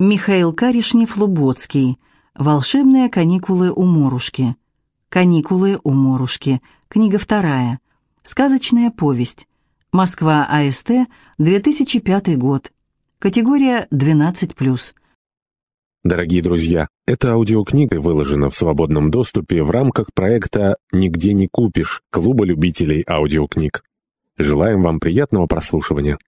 Михаил Каришнев-Луботский. Волшебные каникулы у Морушки. Каникулы у Морушки. Книга вторая. Сказочная повесть. Москва, АСТ, 2005 год. Категория 12+. Дорогие друзья, эта аудиокнига выложена в свободном доступе в рамках проекта «Нигде не купишь» Клуба любителей аудиокниг. Желаем вам приятного прослушивания.